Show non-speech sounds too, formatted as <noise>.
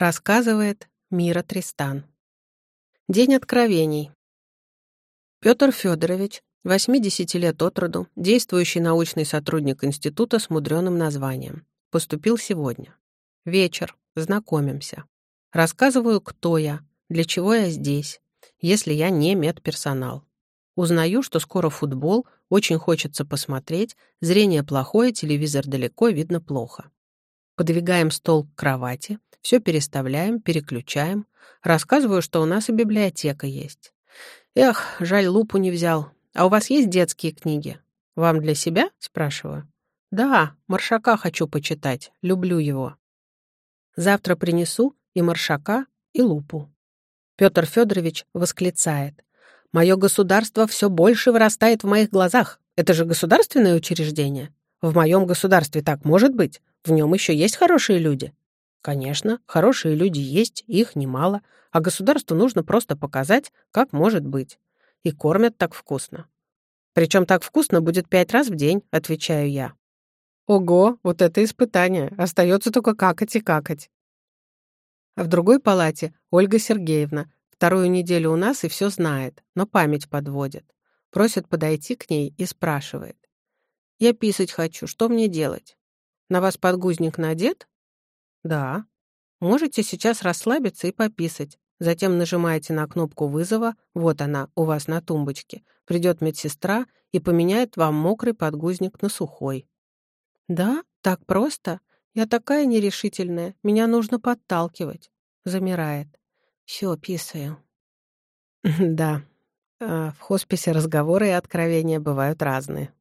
Рассказывает Мира Тристан. День откровений. Петр Федорович, 80 лет от роду, действующий научный сотрудник института с мудреным названием. Поступил сегодня. Вечер. Знакомимся. Рассказываю, кто я, для чего я здесь, если я не медперсонал. Узнаю, что скоро футбол, очень хочется посмотреть, зрение плохое, телевизор далеко, видно плохо. Подвигаем стол к кровати, все переставляем, переключаем. Рассказываю, что у нас и библиотека есть. Эх, жаль, лупу не взял. А у вас есть детские книги? Вам для себя? Спрашиваю. Да, Маршака хочу почитать, люблю его. Завтра принесу и Маршака, и лупу. Петр Федорович восклицает. Мое государство все больше вырастает в моих глазах. Это же государственное учреждение. В моем государстве так может быть. В нем еще есть хорошие люди. Конечно, хорошие люди есть, их немало, а государству нужно просто показать, как может быть. И кормят так вкусно. Причем так вкусно будет пять раз в день, отвечаю я. Ого, вот это испытание. Остается только какать и какать. А в другой палате Ольга Сергеевна. Вторую неделю у нас и все знает, но память подводит. Просит подойти к ней и спрашивает. «Я писать хочу, что мне делать?» На вас подгузник надет? Да. Можете сейчас расслабиться и пописать. Затем нажимаете на кнопку вызова, вот она, у вас на тумбочке. Придет медсестра и поменяет вам мокрый подгузник на сухой. Да, так просто? Я такая нерешительная, меня нужно подталкивать. Замирает. Все, писаю. <laughs> Да, а, в хосписе разговоры и откровения бывают разные.